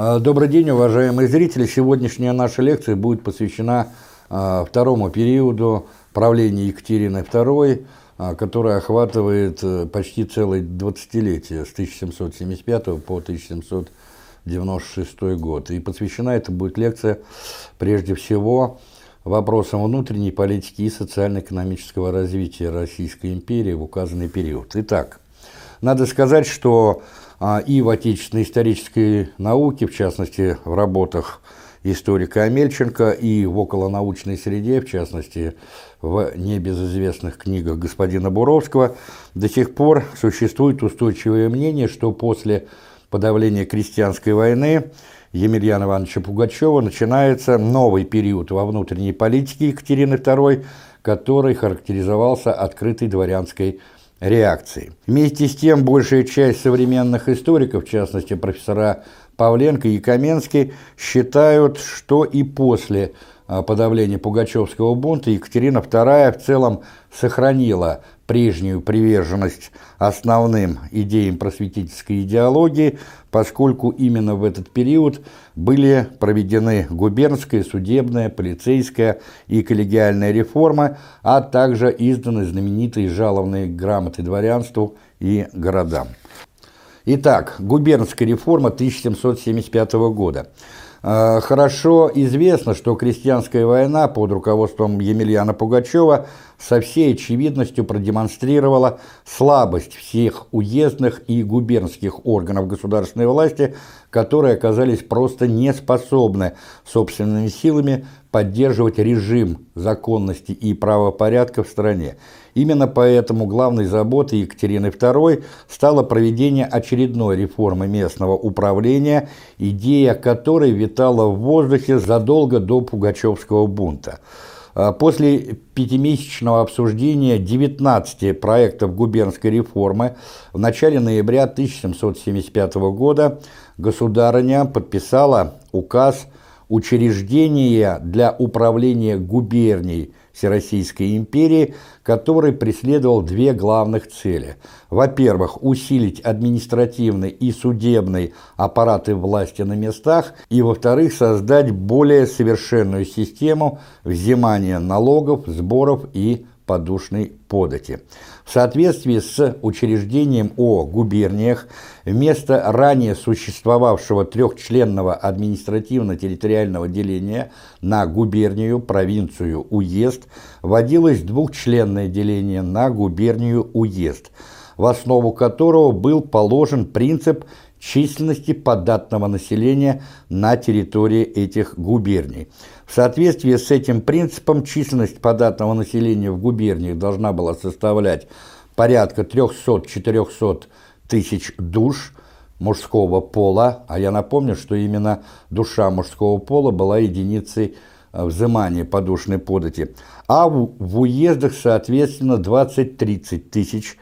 А, добрый день, уважаемые зрители. Сегодняшняя наша лекция будет посвящена а, второму периоду правления Екатерины II, а, которая охватывает э, почти целое двадцатилетие с 1775 по 1796 год. И посвящена это будет лекция прежде всего вопросам внутренней политики и социально-экономического развития Российской империи в указанный период. Итак, надо сказать, что и в отечественной исторической науке, в частности, в работах историка Амельченко, и в околонаучной среде, в частности, в небезызвестных книгах господина Буровского, до сих пор существует устойчивое мнение, что после подавления крестьянской войны Емельяна Ивановича Пугачева начинается новый период во внутренней политике Екатерины II, который характеризовался открытой дворянской реакции. Вместе с тем, большая часть современных историков, в частности профессора Павленко и Каменский, считают, что и после подавления Пугачевского бунта Екатерина II в целом сохранила прежнюю приверженность основным идеям просветительской идеологии, поскольку именно в этот период были проведены губернская, судебная, полицейская и коллегиальная реформа, а также изданы знаменитые жалобные грамоты дворянству и городам. Итак, губернская реформа 1775 года – Э, хорошо известно, что крестьянская война под руководством Емельяна Пугачева со всей очевидностью продемонстрировала слабость всех уездных и губернских органов государственной власти, которые оказались просто не способны собственными силами поддерживать режим законности и правопорядка в стране. Именно поэтому главной заботой Екатерины II стало проведение очередной реформы местного управления, идея которой витала в воздухе задолго до Пугачевского бунта. А после пятимесячного обсуждения 19 проектов губернской реформы в начале ноября 1775 года государыня подписала указ учреждения для управления губернией Всероссийской империи, который преследовал две главных цели. Во-первых, усилить административный и судебный аппараты власти на местах, и, во-вторых, создать более совершенную систему взимания налогов, сборов и подушной подати. В соответствии с учреждением о губерниях, вместо ранее существовавшего трехчленного административно-территориального деления на губернию, провинцию, уезд, вводилось двухчленное деление на губернию, уезд, в основу которого был положен принцип численности податного населения на территории этих губерний. В соответствии с этим принципом численность податного населения в губерниях должна была составлять порядка 300-400 тысяч душ мужского пола, а я напомню, что именно душа мужского пола была единицей э, взимания подушной подати, а в, уездах, соответственно, 20-30 тысяч душ.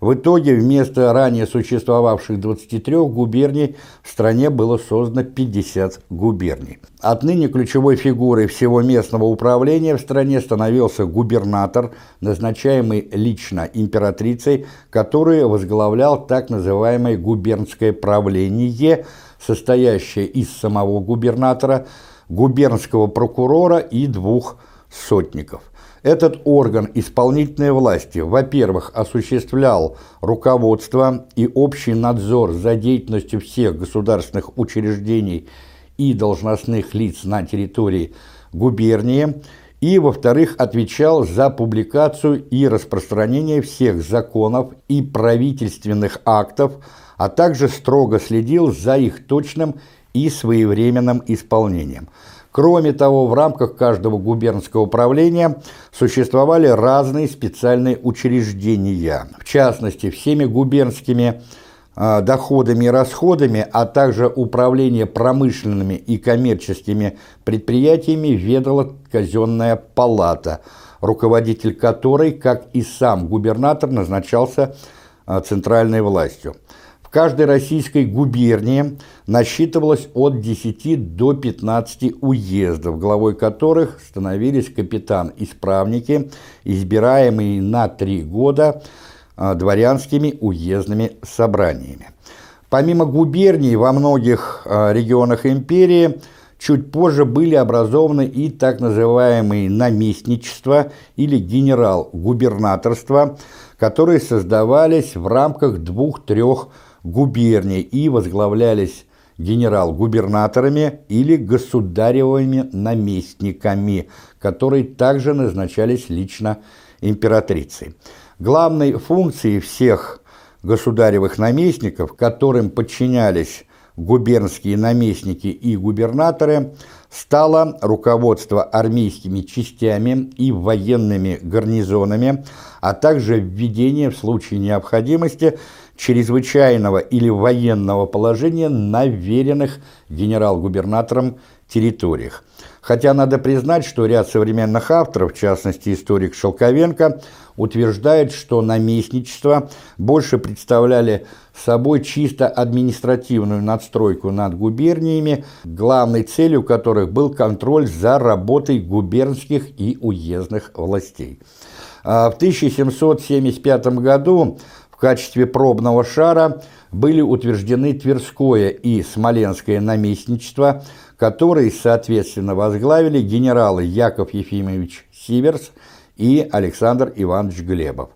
В итоге вместо ранее существовавших 23 губерний в стране было создано 50 губерний. Отныне ключевой фигурой всего местного управления в стране становился губернатор, назначаемый лично императрицей, который возглавлял так называемое губернское правление, состоящее из самого губернатора, губернского прокурора и двух сотников – этот орган исполнительной власти, во-первых, осуществлял руководство и общий надзор за деятельностью всех государственных учреждений и должностных лиц на территории губернии, и, во-вторых, отвечал за публикацию и распространение всех законов и правительственных актов, а также строго следил за их точным и своевременным исполнением – Кроме того, в рамках каждого губернского управления существовали разные специальные учреждения. В частности, всеми губернскими э, доходами и расходами, а также управление промышленными и коммерческими предприятиями ведала казенная палата, руководитель которой, как и сам губернатор, назначался э, центральной властью. В каждой российской губернии насчитывалось от 10 до 15 уездов, главой которых становились капитан-исправники, избираемые на три года а, дворянскими уездными собраниями. Помимо губерний во многих э, регионах империи чуть позже были образованы и так называемые наместничества или генерал-губернаторства, которые создавались в рамках двух-трех губерний и возглавлялись генерал-губернаторами или государевыми наместниками, которые также назначались лично императрицей. Главной функцией всех государевых наместников, которым подчинялись губернские наместники и губернаторы, стало руководство армейскими частями и военными гарнизонами, а также введение в случае необходимости чрезвычайного или военного положения на веренных генерал-губернаторам территориях. Хотя надо признать, что ряд современных авторов, в частности историк Шелковенко, утверждает, что наместничество больше представляли собой чисто административную надстройку над губерниями, главной целью которых был контроль за работой губернских и уездных властей. А в 1775 году в качестве пробного шара были утверждены Тверское и Смоленское наместничество, которые, соответственно, возглавили генералы Яков Ефимович Сиверс и Александр Иванович Глебов.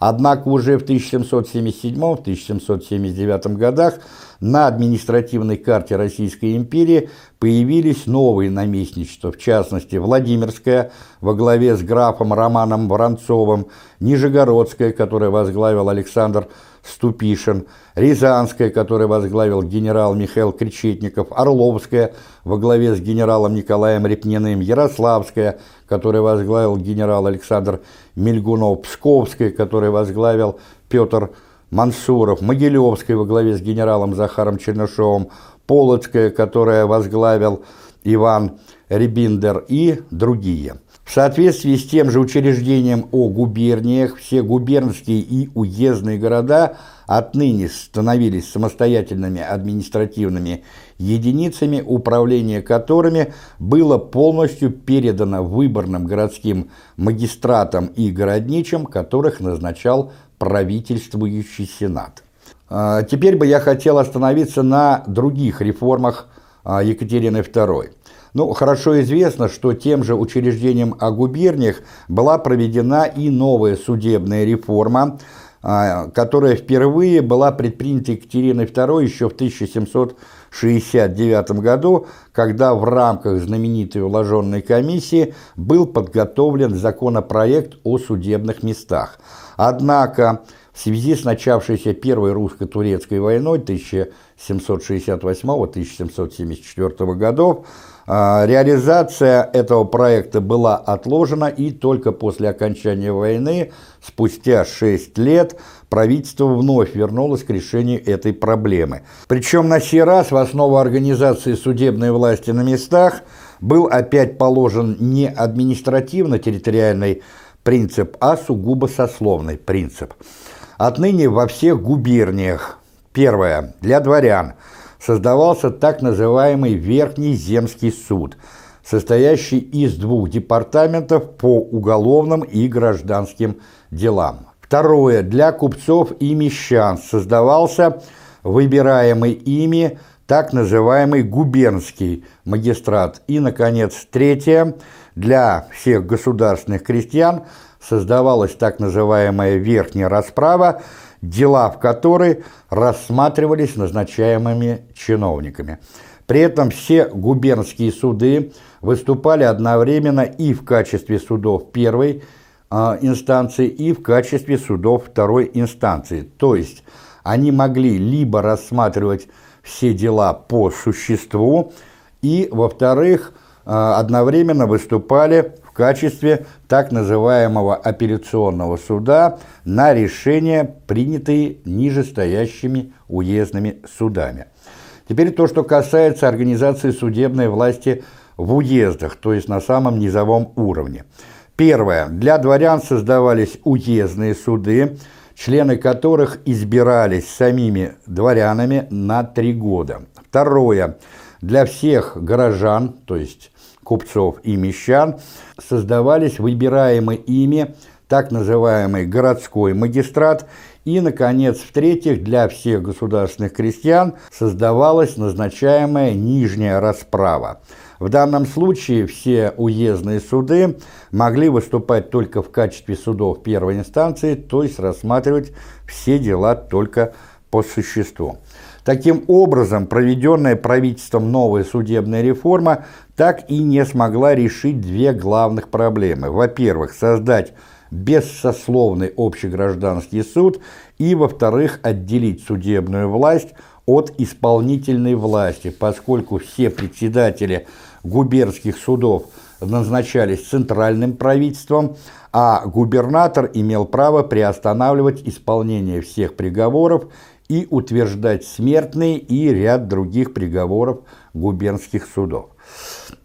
Однако уже в 1777-1779 годах на административной карте Российской империи появились новые наместничества, в частности Владимирское во главе с графом Романом Воронцовым, Нижегородское, которое возглавил Александр Ступишин, Рязанское, которое возглавил генерал Михаил Кречетников, Орловское во главе с генералом Николаем Репниным, Ярославское, которое возглавил генерал Александр Мельгунов, Псковское, которое возглавил Петр Мансуров, Могилевское во главе с генералом Захаром Чернышовым, Полоцкое, которое возглавил Иван Рябиндер и другие. В соответствии с тем же учреждением о губерниях, все губернские и уездные города отныне становились самостоятельными административными единицами, управление которыми было полностью передано выборным городским магистратам и городничим, которых назначал правительствующий сенат. А, теперь бы я хотел остановиться на других реформах а, Екатерины II. Ну, хорошо известно, что тем же учреждением о губерниях была проведена и новая судебная реформа, а, которая впервые была предпринята Екатериной II еще в 1769 году, когда в рамках знаменитой уложенной комиссии был подготовлен законопроект о судебных местах. Однако в связи с начавшейся Первой русско-турецкой войной 1768-1774 годов реализация этого проекта была отложена, и только после окончания войны, спустя 6 лет, правительство вновь вернулось к решению этой проблемы. Причем на сей раз в основу организации судебной власти на местах был опять положен не административно-территориальный принцип, а сугубо сословный принцип. Отныне во всех губерниях, первое, для дворян – создавался так называемый Верхний земский суд, состоящий из двух департаментов по уголовным и гражданским делам. Второе. Для купцов и мещан создавался выбираемый ими так называемый губернский магистрат. И, наконец, третье. Для всех государственных крестьян создавалась так называемая верхняя расправа, дела в которой рассматривались назначаемыми чиновниками. При этом все губернские суды выступали одновременно и в качестве судов первой э, инстанции, и в качестве судов второй инстанции. То есть они могли либо рассматривать все дела по существу, и, во-вторых, э, одновременно выступали качестве так называемого апелляционного суда на решения, принятые нижестоящими уездными судами. Теперь то, что касается организации судебной власти в уездах, то есть на самом низовом уровне. Первое. Для дворян создавались уездные суды, члены которых избирались самими дворянами на три года. Второе. Для всех горожан, то есть купцов и мещан, создавались выбираемые ими так называемый городской магистрат, и, наконец, в-третьих, для всех государственных крестьян создавалась назначаемая нижняя расправа. В данном случае все уездные суды могли выступать только в качестве судов первой инстанции, то есть рассматривать все дела только по существу. Таким образом, проведенная правительством новая судебная реформа так и не смогла решить две главных проблемы. Во-первых, создать бессословный общегражданский суд и, во-вторых, отделить судебную власть от исполнительной власти, поскольку все председатели губернских судов назначались центральным правительством, а губернатор имел право приостанавливать исполнение всех приговоров и утверждать смертные и ряд других приговоров губернских судов.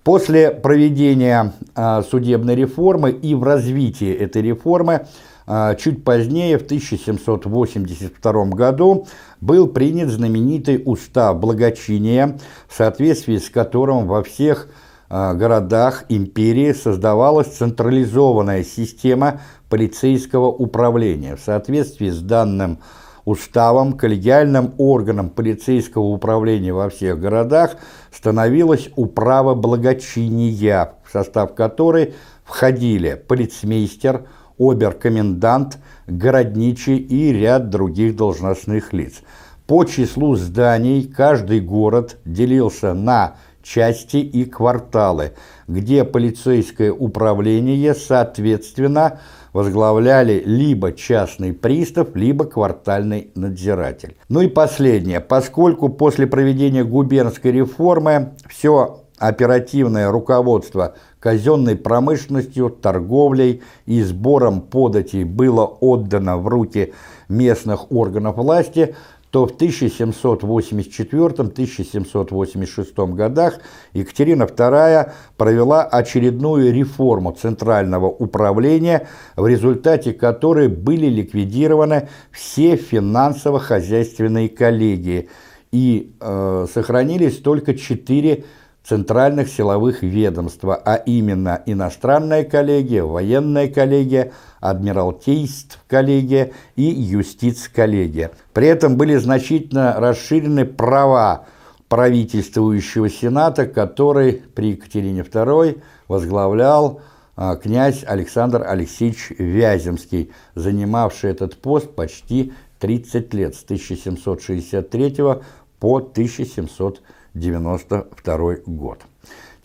После проведения а, судебной реформы и в развитии этой реформы а, чуть позднее, в 1782 году, был принят знаменитый устав благочиния, в соответствии с которым во всех а, городах империи создавалась централизованная система полицейского управления. В соответствии с данным коллегиальным органом полицейского управления во всех городах становилась управа благочиния, в состав которой входили полицмейстер, оберкомендант, городничий и ряд других должностных лиц. По числу зданий каждый город делился на части и кварталы, где полицейское управление, соответственно, возглавляли либо частный пристав, либо квартальный надзиратель. Ну и последнее. Поскольку после проведения губернской реформы все оперативное руководство казенной промышленностью, торговлей и сбором податей было отдано в руки местных органов власти, то в 1784-1786 годах Екатерина II провела очередную реформу Центрального управления, в результате которой были ликвидированы все финансово-хозяйственные коллегии. И э, сохранились только четыре центральных силовых ведомства, а именно иностранная коллегия, военная коллегия, адмиралтейств коллегия и юстиц коллегия. При этом были значительно расширены права правительствующего сената, который при Екатерине II возглавлял а, князь Александр Алексеевич Вяземский, занимавший этот пост почти 30 лет, с 1763 по 1700 1992 год.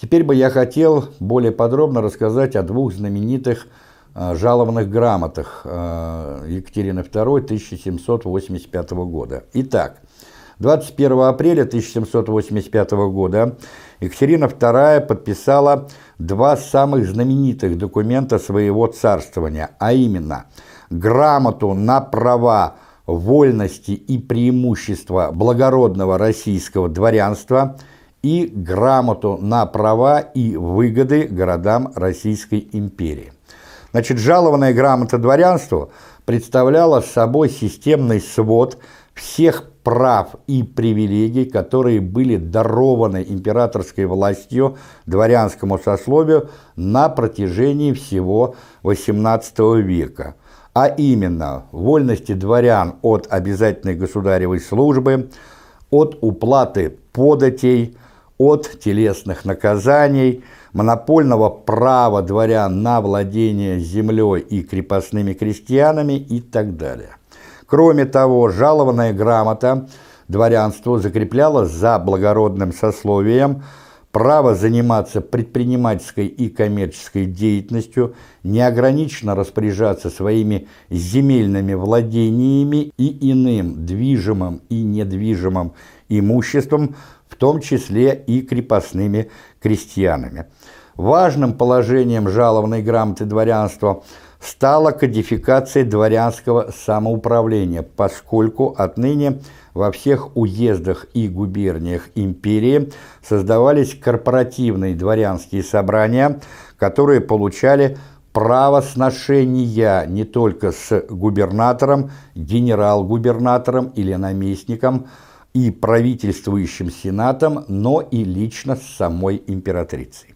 Теперь бы я хотел более подробно рассказать о двух знаменитых э, жалованных грамотах э, Екатерины II 1785 года. Итак, 21 апреля 1785 года Екатерина II подписала два самых знаменитых документа своего царствования, а именно грамоту на права вольности и преимущества благородного российского дворянства и грамоту на права и выгоды городам Российской империи. Значит, жалованная грамота дворянству представляла собой системный свод всех прав и привилегий, которые были дарованы императорской властью дворянскому сословию на протяжении всего XVIII века – а именно вольности дворян от обязательной государевой службы, от уплаты податей, от телесных наказаний, монопольного права дворян на владение землей и крепостными крестьянами и так далее. Кроме того, жалованная грамота дворянству закрепляла за благородным сословием – право заниматься предпринимательской и коммерческой деятельностью, неограниченно распоряжаться своими земельными владениями и иным движимым и недвижимым имуществом, в том числе и крепостными крестьянами. Важным положением жалованной грамоты дворянства стала кодификация дворянского самоуправления, поскольку отныне – во всех уездах и губерниях империи создавались корпоративные дворянские собрания, которые получали право сношения не только с губернатором, генерал-губернатором или наместником и правительствующим сенатом, но и лично с самой императрицей.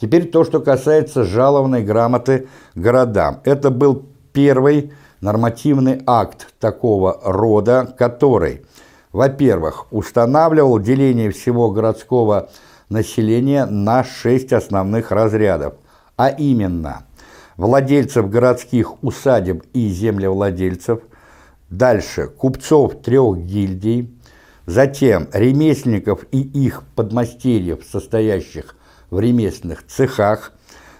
Теперь то, что касается жалованной грамоты городам. Это был первый нормативный акт такого рода, который, во-первых, устанавливал деление всего городского населения на шесть основных разрядов, а именно владельцев городских усадеб и землевладельцев, дальше купцов трех гильдий, затем ремесленников и их подмастерьев, состоящих в ремесленных цехах,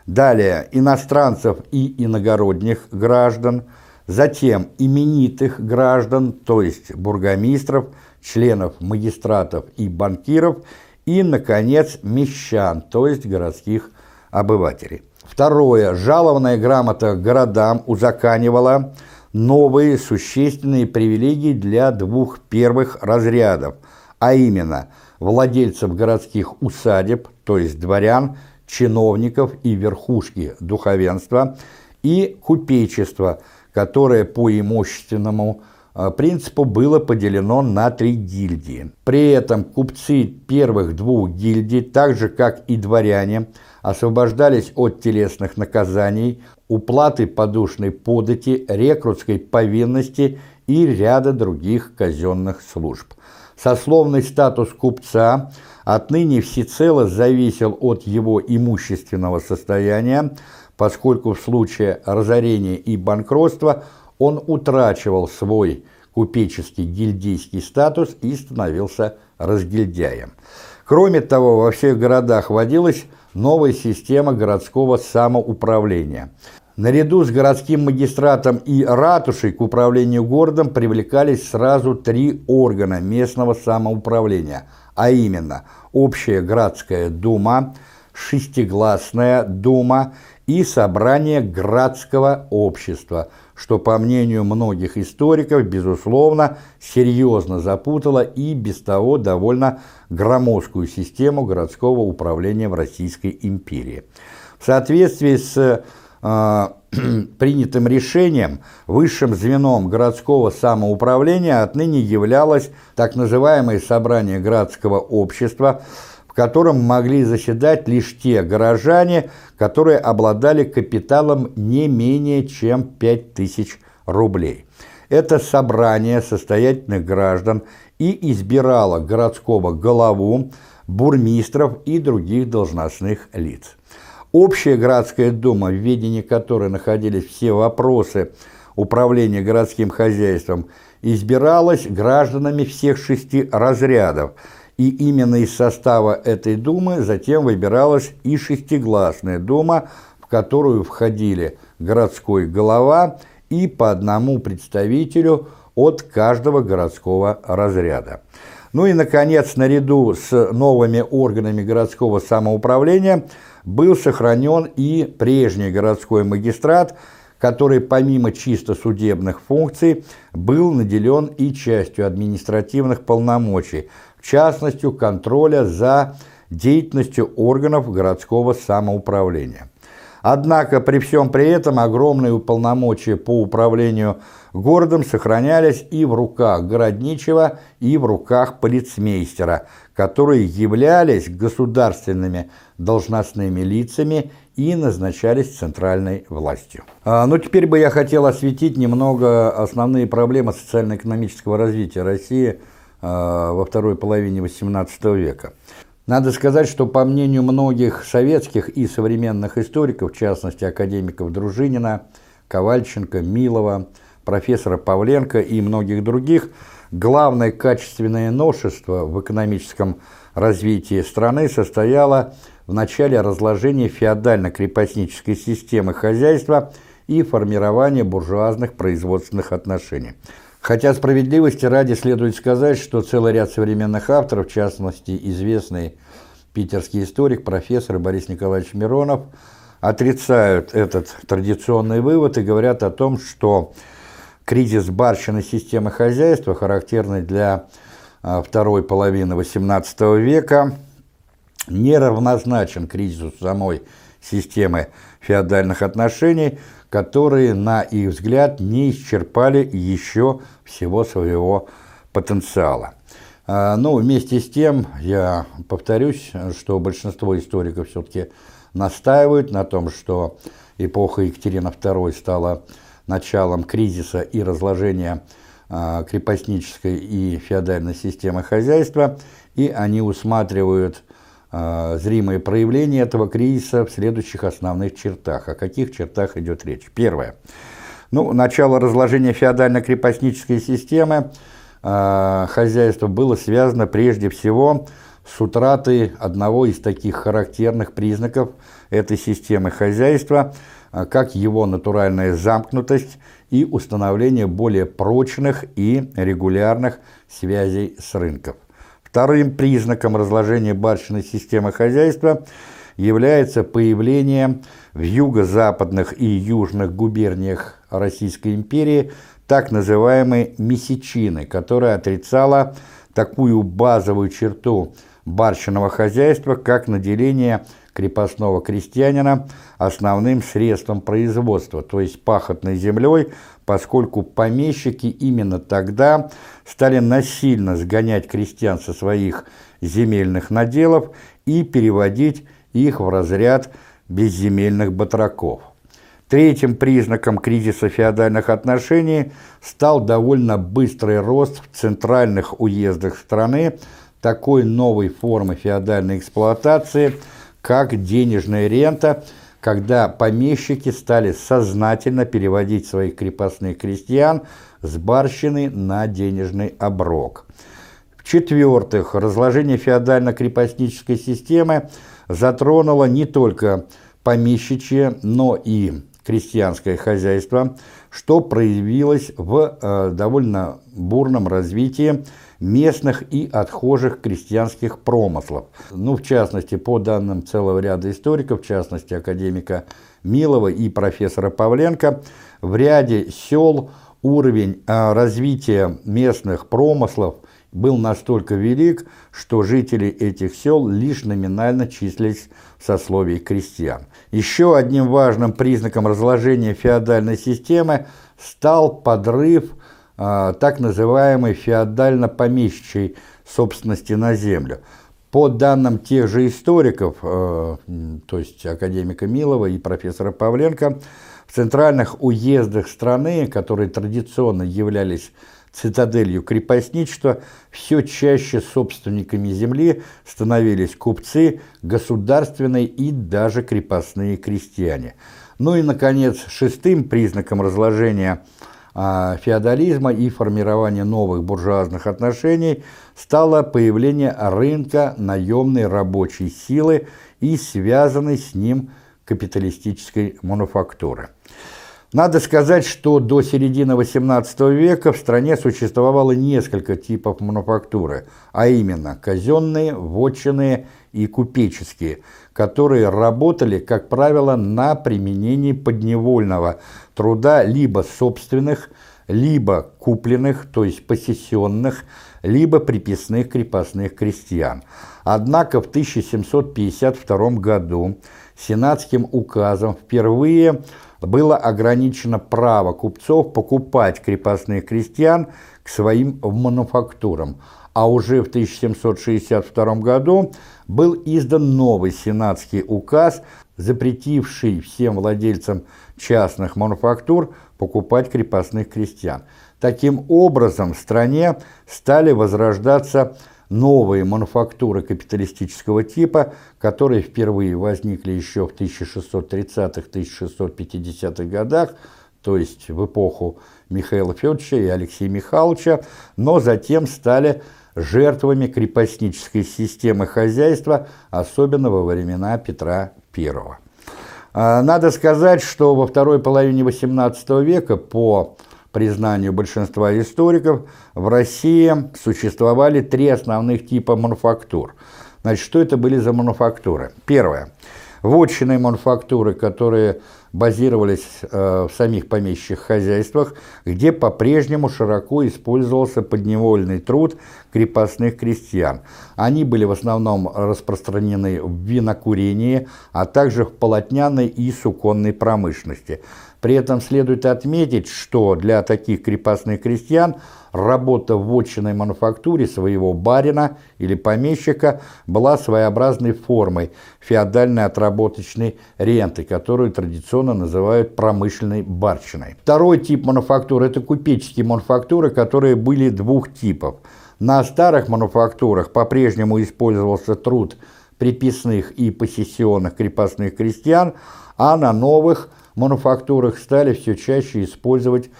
далее иностранцев и иногородних граждан, затем именитых граждан, то есть бургомистров, членов магистратов и банкиров, и, наконец, мещан, то есть городских обывателей. Второе. Жалованная грамота городам узаканивала новые существенные привилегии для двух первых разрядов, а именно владельцев городских усадеб, то есть дворян, чиновников и верхушки духовенства, и купечества, которое по имущественному а, принципу было поделено на три гильдии. При этом купцы первых двух гильдий, так же как и дворяне, освобождались от телесных наказаний, уплаты подушной подати, рекрутской повинности и ряда других казенных служб. Сословный статус купца отныне всецело зависел от его имущественного состояния, поскольку в случае разорения и банкротства он утрачивал свой купеческий гильдейский статус и становился разгильдяем. Кроме того, во всех городах вводилась новая система городского самоуправления. Наряду с городским магистратом и ратушей к управлению городом привлекались сразу три органа местного самоуправления, а именно Общая городская дума, Шестигласная дума и Собрание градского общества, что, по мнению многих историков, безусловно, серьезно запутало и без того довольно громоздкую систему городского управления в Российской империи. В соответствии с э, принятым решением высшим звеном городского самоуправления отныне являлось так называемое собрание городского общества, в котором могли заседать лишь те горожане, которые обладали капиталом не менее чем 5000 рублей. Это собрание состоятельных граждан и избирало городского голову, бурмистров и других должностных лиц. Общая городская дума, в ведении которой находились все вопросы управления городским хозяйством, избиралась гражданами всех шести разрядов, и именно из состава этой думы затем выбиралась и шестигласная дума, в которую входили городской голова и по одному представителю от каждого городского разряда. Ну и, наконец, наряду с новыми органами городского самоуправления – был сохранен и прежний городской магистрат, который помимо чисто судебных функций был наделен и частью административных полномочий, в частности контроля за деятельностью органов городского самоуправления. Однако при всем при этом огромные полномочия по управлению городом сохранялись и в руках городничего, и в руках полицмейстера, которые являлись государственными должностными лицами и назначались центральной властью. А, ну, теперь бы я хотел осветить немного основные проблемы социально-экономического развития России во второй половине XVIII века. Надо сказать, что по мнению многих советских и современных историков, в частности академиков Дружинина, Ковальченко, Милова, профессора Павленко и многих других, главное качественное новшество в экономическом развитии страны состояло в начале разложения феодально-крепостнической системы хозяйства и формирования буржуазных производственных отношений. Хотя справедливости ради следует сказать, что целый ряд современных авторов, в частности известный питерский историк, профессор Борис Николаевич Миронов, отрицают этот традиционный вывод и говорят о том, что кризис барщины системы хозяйства, характерный для а, второй половины XVIII века, неравнозначен кризису самой системы феодальных отношений, которые, на их взгляд, не исчерпали еще всего своего потенциала. А, Но ну, вместе с тем, я повторюсь, что большинство историков все-таки настаивают на том, что эпоха Екатерины II стала началом кризиса и разложения а, крепостнической и феодальной системы хозяйства, и они усматривают зримые проявления этого кризиса в следующих основных чертах. О каких чертах идет речь? Первое. Ну, начало разложения феодально-крепостнической системы э, хозяйства было связано прежде всего с утратой одного из таких характерных признаков этой системы хозяйства, э, как его натуральная замкнутость и установление более прочных и регулярных связей с рынком. Вторым признаком разложения барщиной системы хозяйства является появление в юго-западных и южных губерниях Российской империи так называемой месячины, которая отрицала такую базовую черту барщиного хозяйства, как наделение крепостного крестьянина основным средством производства, то есть пахотной землей, поскольку помещики именно тогда стали насильно сгонять крестьян со своих земельных наделов и переводить их в разряд безземельных батраков. Третьим признаком кризиса феодальных отношений стал довольно быстрый рост в центральных уездах страны такой новой формы феодальной эксплуатации, как денежная рента, когда помещики стали сознательно переводить своих крепостных крестьян с барщины на денежный оброк. В-четвертых, разложение феодально-крепостнической системы затронуло не только помещичье, но и крестьянское хозяйство, что проявилось в э, довольно бурном развитии местных и отхожих крестьянских промыслов. Ну, в частности, по данным целого ряда историков, в частности, академика Милова и профессора Павленко, в ряде сел уровень э, развития местных промыслов был настолько велик, что жители этих сел лишь номинально числились в сословии крестьян. Еще одним важным признаком разложения феодальной системы стал подрыв так называемой феодально-помещичьей собственности на землю. По данным тех же историков, э, то есть академика Милова и профессора Павленко, в центральных уездах страны, которые традиционно являлись цитаделью крепостничества, все чаще собственниками земли становились купцы, государственные и даже крепостные крестьяне. Ну и, наконец, шестым признаком разложения а, феодализма и формирования новых буржуазных отношений стало появление рынка наемной рабочей силы и связанной с ним капиталистической мануфактуры. Надо сказать, что до середины XVIII века в стране существовало несколько типов мануфактуры, а именно казенные, вотчинные и купеческие, которые работали, как правило, на применении подневольного труда либо собственных, либо купленных, то есть посесенных, либо приписных крепостных крестьян. Однако в 1752 году сенатским указом впервые было ограничено право купцов покупать крепостных крестьян к своим мануфактурам, а уже в 1762 году был издан новый сенатский указ, запретивший всем владельцам частных мануфактур покупать крепостных крестьян. Таким образом, в стране стали возрождаться новые мануфактуры капиталистического типа, которые впервые возникли еще в 1630-1650-х годах, то есть в эпоху Михаила Федоровича и Алексея Михайловича, но затем стали жертвами крепостнической системы хозяйства, особенно во времена Петра I. А, надо сказать, что во второй половине XVIII века по признанию большинства историков, в России существовали три основных типа мануфактур. Значит, что это были за мануфактуры? Первое. Вотчинные мануфактуры, которые базировались э, в самих помещичьих хозяйствах, где по-прежнему широко использовался подневольный труд крепостных крестьян. Они были в основном распространены в винокурении, а также в полотняной и суконной промышленности. При этом следует отметить, что для таких крепостных крестьян работа в вотчиной мануфактуре своего барина или помещика была своеобразной формой феодальной отработочной ренты, которую традиционно называют промышленной барщиной. Второй тип мануфактуры – это купеческие мануфактуры, которые были двух типов. На старых мануфактурах по-прежнему использовался труд приписных и посессионных крепостных крестьян, а на новых – мануфактурах стали все чаще использовать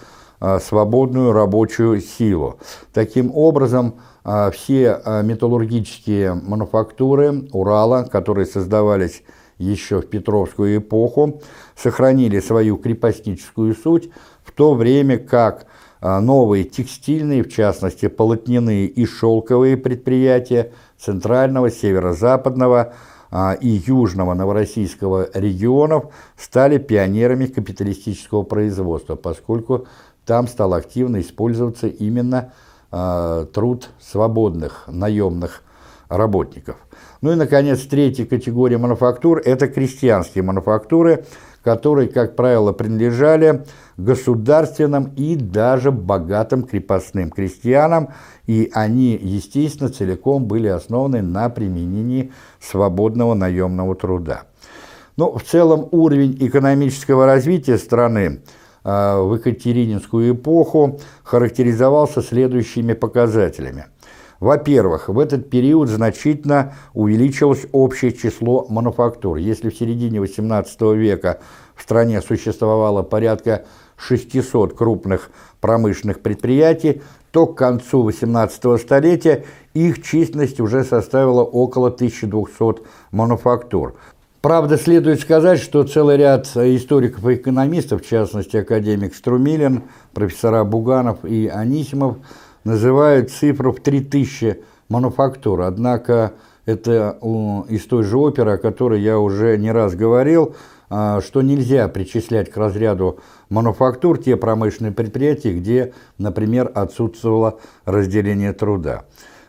свободную рабочую силу. Таким образом, а, все а, металлургические мануфактуры Урала, которые создавались еще в Петровскую эпоху, сохранили свою крепостническую суть, в то время как новые текстильные, в частности полотняные и шелковые предприятия центрального, северо-западного, а, и южного новороссийского регионов стали пионерами капиталистического производства, поскольку там стал активно использоваться именно а, труд свободных наемных работников. Ну и, наконец, третья категория мануфактур – это крестьянские мануфактуры, которые, как правило, принадлежали государственным и даже богатым крепостным крестьянам, и они, естественно, целиком были основаны на применении свободного наемного труда. Но в целом уровень экономического развития страны э, в Екатерининскую эпоху характеризовался следующими показателями. Во-первых, в этот период значительно увеличилось общее число мануфактур. Если в середине XVIII века в стране существовало порядка 600 крупных промышленных предприятий, то к концу 18 столетия их численность уже составила около 1200 мануфактур. Правда, следует сказать, что целый ряд историков и экономистов, в частности академик Струмилин, профессора Буганов и Анисимов, называют цифру в 3000 мануфактур. Однако это из той же оперы, о которой я уже не раз говорил, а, что нельзя причислять к разряду мануфактур те промышленные предприятия, где, например, отсутствовало разделение труда.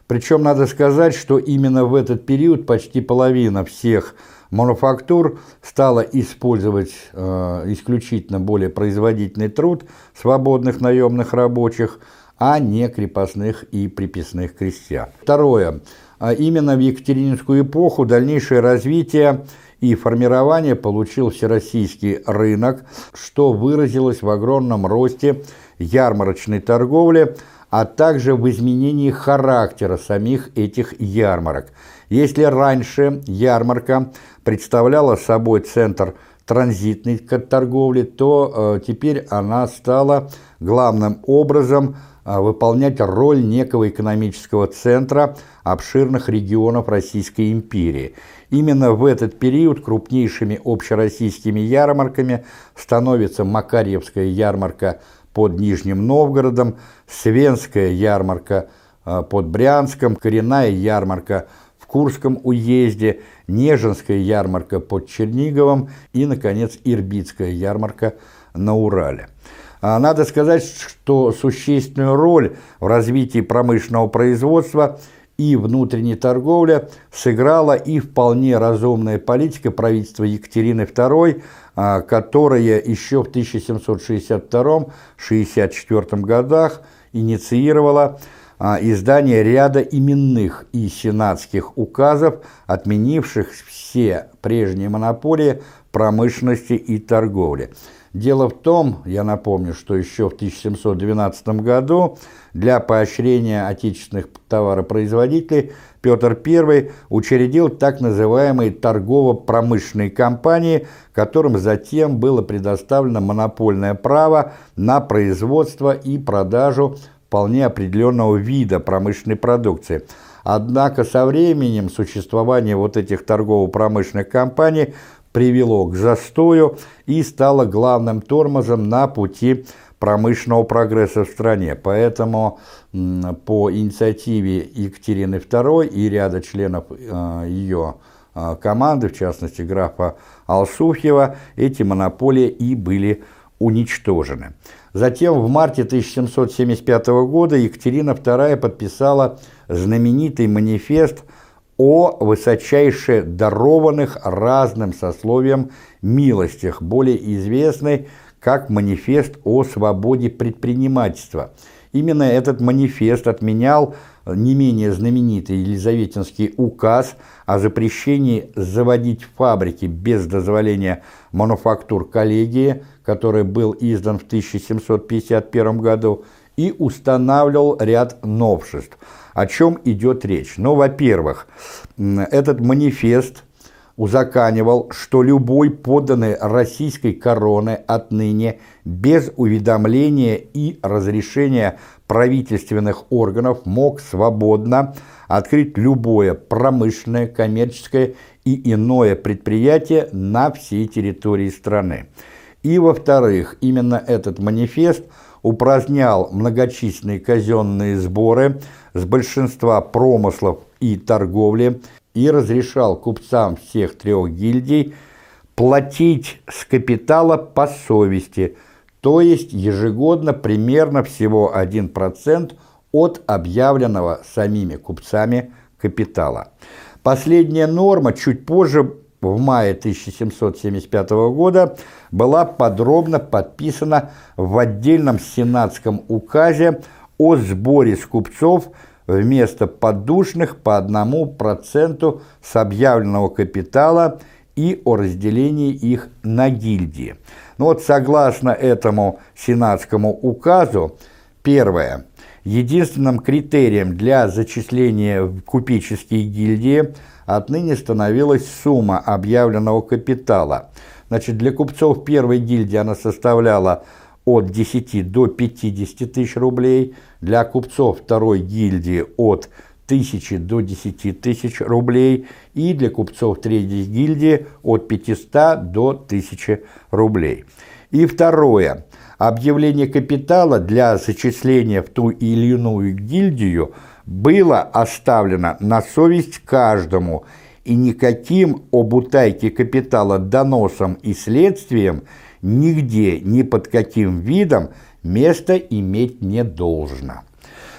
Причем надо сказать, что именно в этот период почти половина всех мануфактур стала использовать э, исключительно более производительный труд свободных наемных рабочих, а не крепостных и приписных крестьян. Второе. А именно в Екатерининскую эпоху дальнейшее развитие и формирование получил всероссийский рынок, что выразилось в огромном росте ярмарочной торговли, а также в изменении характера самих этих ярмарок. Если раньше ярмарка представляла собой центр транзитной торговли, то э, теперь она стала главным образом э, выполнять роль некого экономического центра обширных регионов Российской империи – Именно в этот период крупнейшими общероссийскими ярмарками становится Макарьевская ярмарка под Нижним Новгородом, Свенская ярмарка э, под Брянском, Коренная ярмарка Курском уезде, Нежинская ярмарка под Черниговым и, наконец, Ирбитская ярмарка на Урале. А надо сказать, что существенную роль в развитии промышленного производства – и внутренняя торговля сыграла и вполне разумная политика правительства Екатерины II, а, которая еще в 1762-64 годах инициировала издание ряда именных и сенатских указов, отменивших все прежние монополии промышленности и торговли. Дело в том, я напомню, что еще в 1712 году для поощрения отечественных товаропроизводителей Петр I учредил так называемые торгово-промышленные компании, которым затем было предоставлено монопольное право на производство и продажу вполне определенного вида промышленной продукции. Однако со временем существование вот этих торгово-промышленных компаний привело к застою и стало главным тормозом на пути промышленного прогресса в стране. Поэтому по инициативе Екатерины II и ряда членов э, ее э, команды, в частности графа Алсуфьева, эти монополии и были уничтожены. Затем в марте 1775 года Екатерина II подписала знаменитый манифест о высочайше дарованных разным сословиям милостях, более известный как манифест о свободе предпринимательства. Именно этот манифест отменял не менее знаменитый Елизаветинский указ о запрещении заводить фабрики без дозволения мануфактур коллегии, который был издан в 1751 году, и устанавливал ряд новшеств. О чем идет речь? Ну, во-первых, этот манифест узаканивал, что любой подданный российской короны отныне без уведомления и разрешения правительственных органов мог свободно открыть любое промышленное, коммерческое и иное предприятие на всей территории страны. И, во-вторых, именно этот манифест упразднял многочисленные казенные сборы с большинства промыслов и торговли и разрешал купцам всех трех гильдий платить с капитала по совести, то есть ежегодно примерно всего 1% от объявленного самими купцами капитала. Последняя норма чуть позже, в мае 1775 года, была подробно подписана в отдельном сенатском указе о сборе с купцов вместо подушных по одному проценту с объявленного капитала и о разделении их на гильдии. Ну вот согласно этому сенатскому указу, первое, единственным критерием для зачисления в купеческие гильдии отныне становилась сумма объявленного капитала. Значит, для купцов первой гильдии она составляла от 10 до 50 тысяч рублей, для купцов второй гильдии от 1000 до 10 тысяч рублей и для купцов третьей гильдии от 500 до 1000 рублей. И второе. Объявление капитала для зачисления в ту или иную гильдию было оставлено на совесть каждому, и никаким об утайке капитала доносом и следствием – нигде, ни под каким видом место иметь не должно.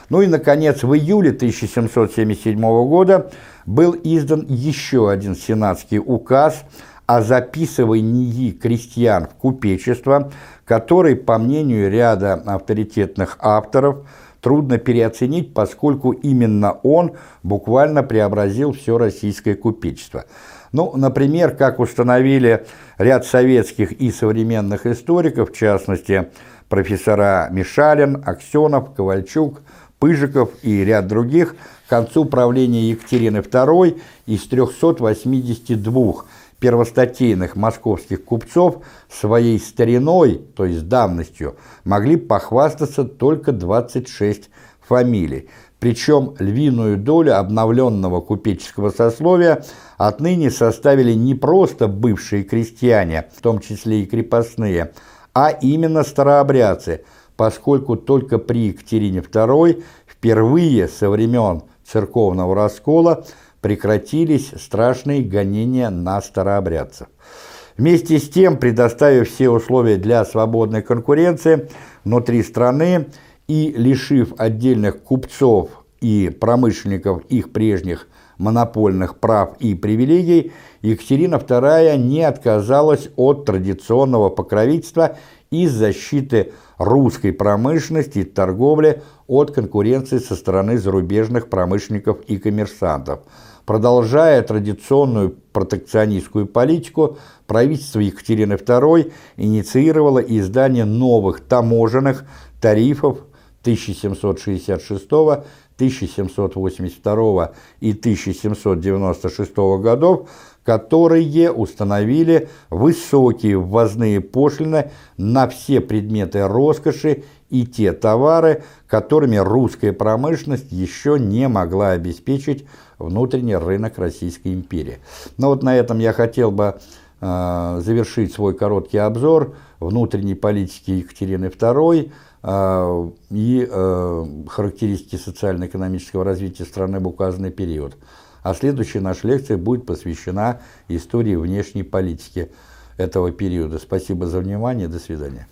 Ну и, наконец, в июле 1777 года был издан еще один сенатский указ о записывании крестьян в купечество, который, по мнению ряда авторитетных авторов, трудно переоценить, поскольку именно он буквально преобразил все российское купечество. Ну, например, как установили ряд советских и современных историков, в частности, профессора Мишалин, Аксенов, Ковальчук, Пыжиков и ряд других, к концу правления Екатерины II из 382 первостатейных московских купцов своей стариной, то есть давностью, могли похвастаться только 26 фамилий. Причем львиную долю обновленного купеческого сословия отныне составили не просто бывшие крестьяне, в том числе и крепостные, а именно старообрядцы, поскольку только при Екатерине II впервые со времен церковного раскола прекратились страшные гонения на старообрядцев. Вместе с тем, предоставив все условия для свободной конкуренции внутри страны и лишив отдельных купцов и промышленников их прежних монопольных прав и привилегий, Екатерина II не отказалась от традиционного покровительства и защиты русской промышленности и торговли от конкуренции со стороны зарубежных промышленников и коммерсантов. Продолжая традиционную протекционистскую политику, правительство Екатерины II инициировало издание новых таможенных тарифов 1766 1782 и 1796 годов, которые установили высокие ввозные пошлины на все предметы роскоши и те товары, которыми русская промышленность еще не могла обеспечить внутренний рынок Российской империи. Но вот на этом я хотел бы э, завершить свой короткий обзор внутренней политики Екатерины II, и э, характеристики социально-экономического развития страны в указанный период. А следующая наша лекция будет посвящена истории внешней политики этого периода. Спасибо за внимание. До свидания.